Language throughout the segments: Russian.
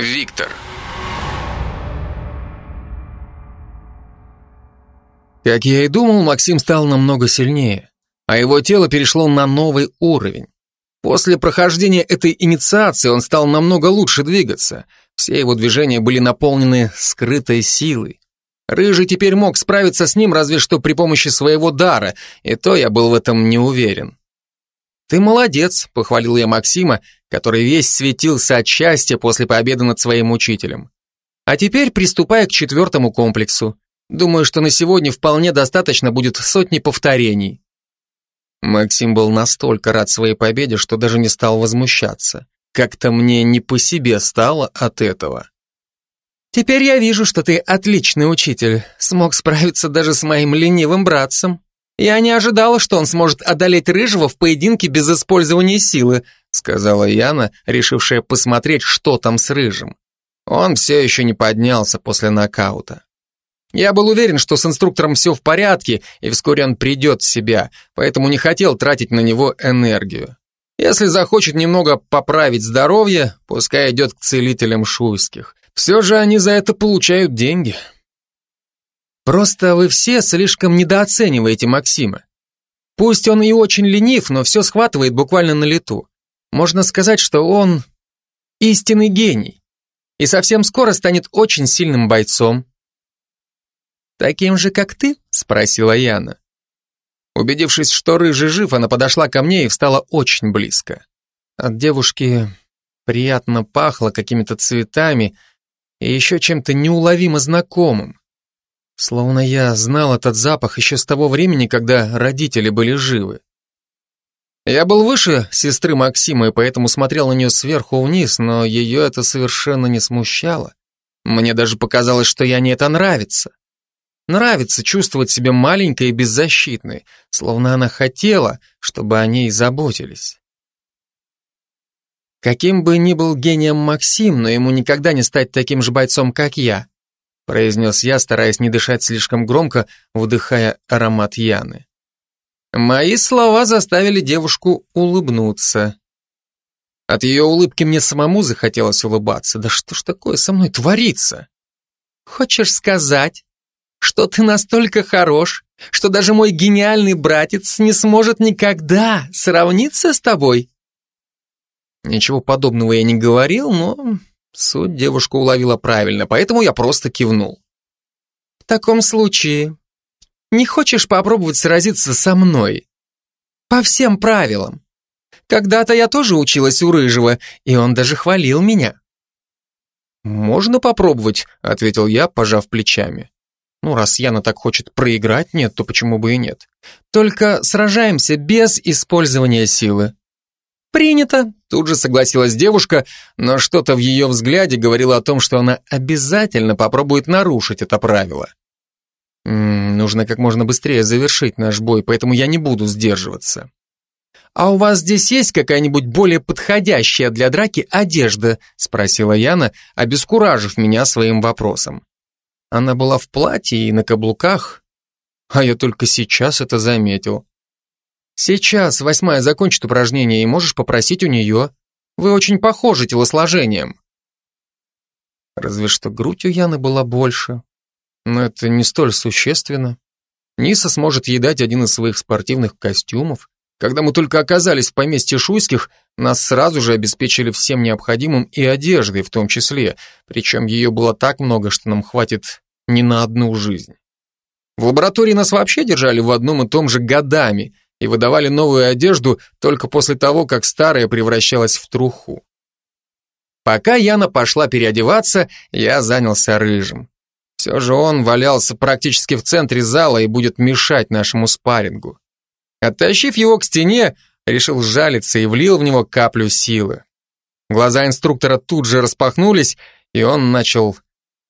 Виктор. Как я и думал, Максим стал намного сильнее, а его тело перешло на новый уровень. После прохождения этой инициации он стал намного лучше двигаться. Все его движения были наполнены скрытой силой. Рыжий теперь мог справиться с ним разве что при помощи своего дара, и то я был в этом не уверен. «Ты молодец», — похвалил я Максима, который весь светился от счастья после победы над своим учителем. «А теперь приступай к четвертому комплексу. Думаю, что на сегодня вполне достаточно будет сотни повторений». Максим был настолько рад своей победе, что даже не стал возмущаться. Как-то мне не по себе стало от этого. «Теперь я вижу, что ты отличный учитель, смог справиться даже с моим ленивым братцем. Я не ожидала, что он сможет одолеть Рыжего в поединке без использования силы», сказала Яна, решившая посмотреть, что там с Рыжим. Он все еще не поднялся после нокаута. Я был уверен, что с инструктором все в порядке, и вскоре он придет в себя, поэтому не хотел тратить на него энергию. Если захочет немного поправить здоровье, пускай идет к целителям шуйских. Все же они за это получают деньги. Просто вы все слишком недооцениваете Максима. Пусть он и очень ленив, но все схватывает буквально на лету. Можно сказать, что он истинный гений. И совсем скоро станет очень сильным бойцом. «Таким же, как ты?» — спросила Яна. Убедившись, что рыжий жив, она подошла ко мне и встала очень близко. От девушки приятно пахло какими-то цветами и еще чем-то неуловимо знакомым. Словно я знал этот запах еще с того времени, когда родители были живы. Я был выше сестры Максима и поэтому смотрел на нее сверху вниз, но ее это совершенно не смущало. Мне даже показалось, что Яне это нравится. Нравится чувствовать себя маленькой и беззащитной, словно она хотела, чтобы о ней заботились. Каким бы ни был гением Максим, но ему никогда не стать таким же бойцом, как я произнес я, стараясь не дышать слишком громко, вдыхая аромат Яны. Мои слова заставили девушку улыбнуться. От ее улыбки мне самому захотелось улыбаться. Да что ж такое со мной творится? Хочешь сказать, что ты настолько хорош, что даже мой гениальный братец не сможет никогда сравниться с тобой? Ничего подобного я не говорил, но Суть девушка уловила правильно, поэтому я просто кивнул. В таком случае, не хочешь попробовать сразиться со мной? По всем правилам. Когда-то я тоже училась у Рыжего, и он даже хвалил меня. «Можно попробовать», — ответил я, пожав плечами. «Ну, раз Яна так хочет проиграть, нет, то почему бы и нет? Только сражаемся без использования силы». «Принято», — тут же согласилась девушка, но что-то в ее взгляде говорило о том, что она обязательно попробует нарушить это правило. М -м, нужно как можно быстрее завершить наш бой, поэтому я не буду сдерживаться. «А у вас здесь есть какая-нибудь более подходящая для драки одежда?» — спросила Яна, обескуражив меня своим вопросом. Она была в платье и на каблуках, а я только сейчас это заметил. Сейчас восьмая закончит упражнение и можешь попросить у нее. Вы очень похожи телосложением. Разве что грудь у Яны была больше. Но это не столь существенно. Ниса сможет едать один из своих спортивных костюмов. Когда мы только оказались в поместье Шуйских, нас сразу же обеспечили всем необходимым и одеждой в том числе, причем ее было так много, что нам хватит не на одну жизнь. В лаборатории нас вообще держали в одном и том же годами, и выдавали новую одежду только после того, как старая превращалась в труху. Пока Яна пошла переодеваться, я занялся рыжим. Все же он валялся практически в центре зала и будет мешать нашему спаррингу. Оттащив его к стене, решил сжалиться и влил в него каплю силы. Глаза инструктора тут же распахнулись, и он начал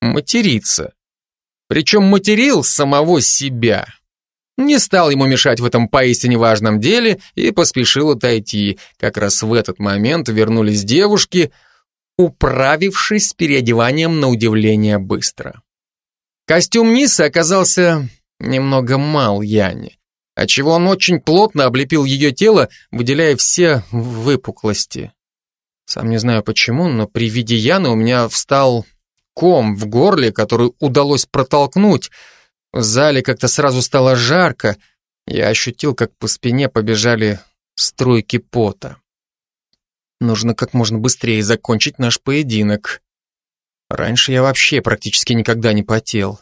материться. Причем материл самого себя. Не стал ему мешать в этом поистине важном деле и поспешил отойти. Как раз в этот момент вернулись девушки, управившись с переодеванием на удивление быстро. Костюм Нисы оказался немного мал Яне, отчего он очень плотно облепил ее тело, выделяя все выпуклости. Сам не знаю почему, но при виде Яны у меня встал ком в горле, который удалось протолкнуть. В зале как-то сразу стало жарко. Я ощутил, как по спине побежали струйки пота. Нужно как можно быстрее закончить наш поединок. Раньше я вообще практически никогда не потел.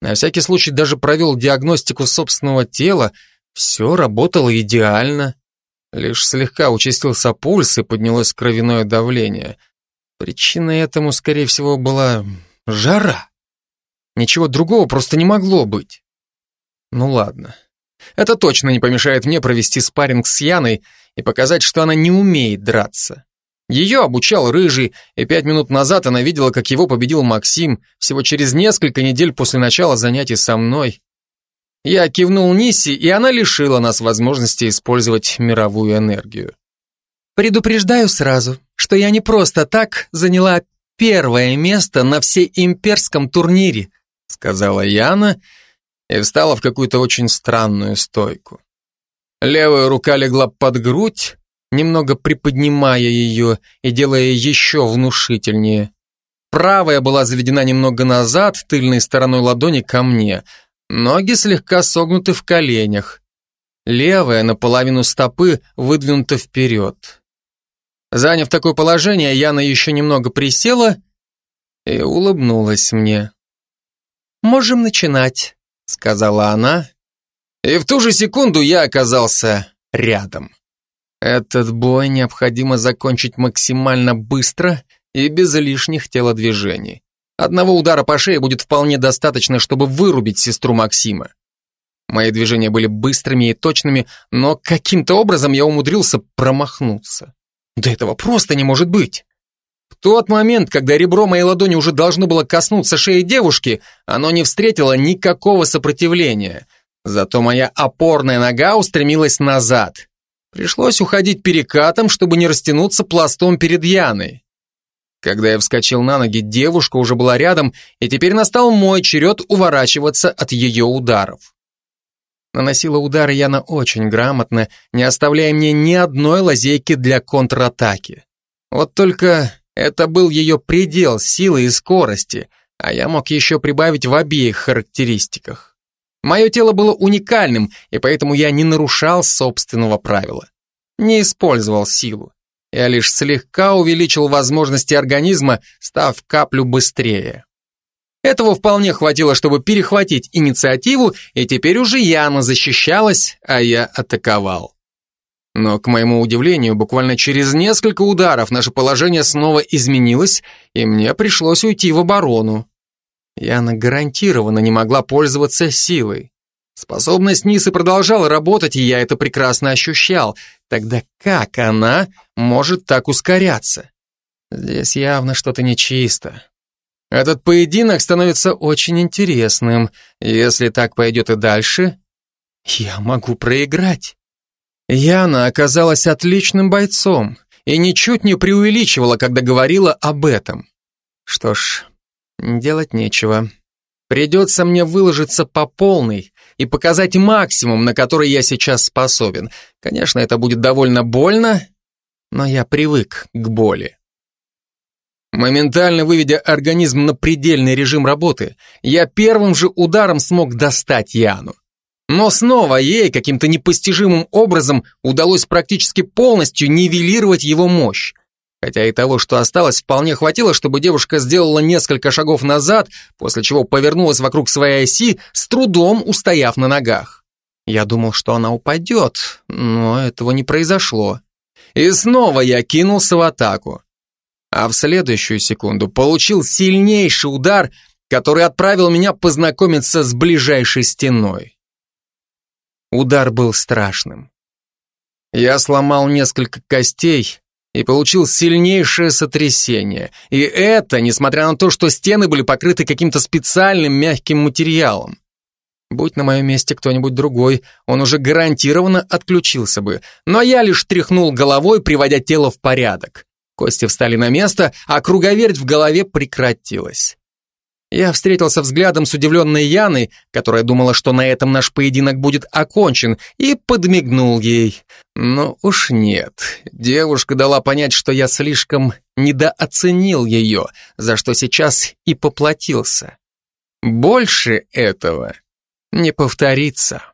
На всякий случай даже провел диагностику собственного тела, все работало идеально. Лишь слегка участился пульс и поднялось кровяное давление. Причиной этому, скорее всего, была жара. Ничего другого просто не могло быть. Ну ладно. Это точно не помешает мне провести спарринг с Яной и показать, что она не умеет драться. Ее обучал Рыжий, и пять минут назад она видела, как его победил Максим, всего через несколько недель после начала занятий со мной. Я кивнул Ниси, и она лишила нас возможности использовать мировую энергию. Предупреждаю сразу, что я не просто так заняла первое место на всеимперском турнире, сказала Яна и встала в какую-то очень странную стойку. Левая рука легла под грудь, немного приподнимая ее и делая еще внушительнее. Правая была заведена немного назад, тыльной стороной ладони ко мне, Ноги слегка согнуты в коленях. Левая наполовину стопы выдвинута вперед. Заняв такое положение, Яна еще немного присела и улыбнулась мне. «Можем начинать», — сказала она. И в ту же секунду я оказался рядом. Этот бой необходимо закончить максимально быстро и без лишних телодвижений. Одного удара по шее будет вполне достаточно, чтобы вырубить сестру Максима. Мои движения были быстрыми и точными, но каким-то образом я умудрился промахнуться. Да этого просто не может быть. Тот момент, когда ребро моей ладони уже должно было коснуться шеи девушки, оно не встретило никакого сопротивления. Зато моя опорная нога устремилась назад. Пришлось уходить перекатом, чтобы не растянуться пластом перед Яной. Когда я вскочил на ноги, девушка уже была рядом, и теперь настал мой черед уворачиваться от ее ударов. Наносила удары Яна очень грамотно, не оставляя мне ни одной лазейки для контратаки. Вот только это был ее предел силы и скорости, а я мог еще прибавить в обеих характеристиках. Мое тело было уникальным, и поэтому я не нарушал собственного правила. Не использовал силу. Я лишь слегка увеличил возможности организма, став каплю быстрее. Этого вполне хватило, чтобы перехватить инициативу, и теперь уже Яна защищалась, а я атаковал. Но, к моему удивлению, буквально через несколько ударов наше положение снова изменилось, и мне пришлось уйти в оборону. Яна гарантированно не могла пользоваться силой. Способность Нисы продолжала работать, и я это прекрасно ощущал. Тогда как она может так ускоряться? Здесь явно что-то нечисто. Этот поединок становится очень интересным. Если так пойдет и дальше, я могу проиграть. Яна оказалась отличным бойцом и ничуть не преувеличивала, когда говорила об этом. Что ж, делать нечего. Придется мне выложиться по полной и показать максимум, на который я сейчас способен. Конечно, это будет довольно больно, но я привык к боли. Моментально выведя организм на предельный режим работы, я первым же ударом смог достать Яну. Но снова ей каким-то непостижимым образом удалось практически полностью нивелировать его мощь. Хотя и того, что осталось, вполне хватило, чтобы девушка сделала несколько шагов назад, после чего повернулась вокруг своей оси, с трудом устояв на ногах. Я думал, что она упадет, но этого не произошло. И снова я кинулся в атаку. А в следующую секунду получил сильнейший удар, который отправил меня познакомиться с ближайшей стеной. Удар был страшным. Я сломал несколько костей, и получил сильнейшее сотрясение. И это, несмотря на то, что стены были покрыты каким-то специальным мягким материалом. Будь на моем месте кто-нибудь другой, он уже гарантированно отключился бы. Но я лишь тряхнул головой, приводя тело в порядок. Кости встали на место, а круговерть в голове прекратилась. Я встретился взглядом с удивленной Яной, которая думала, что на этом наш поединок будет окончен, и подмигнул ей. Но уж нет. Девушка дала понять, что я слишком недооценил ее, за что сейчас и поплатился. Больше этого не повторится.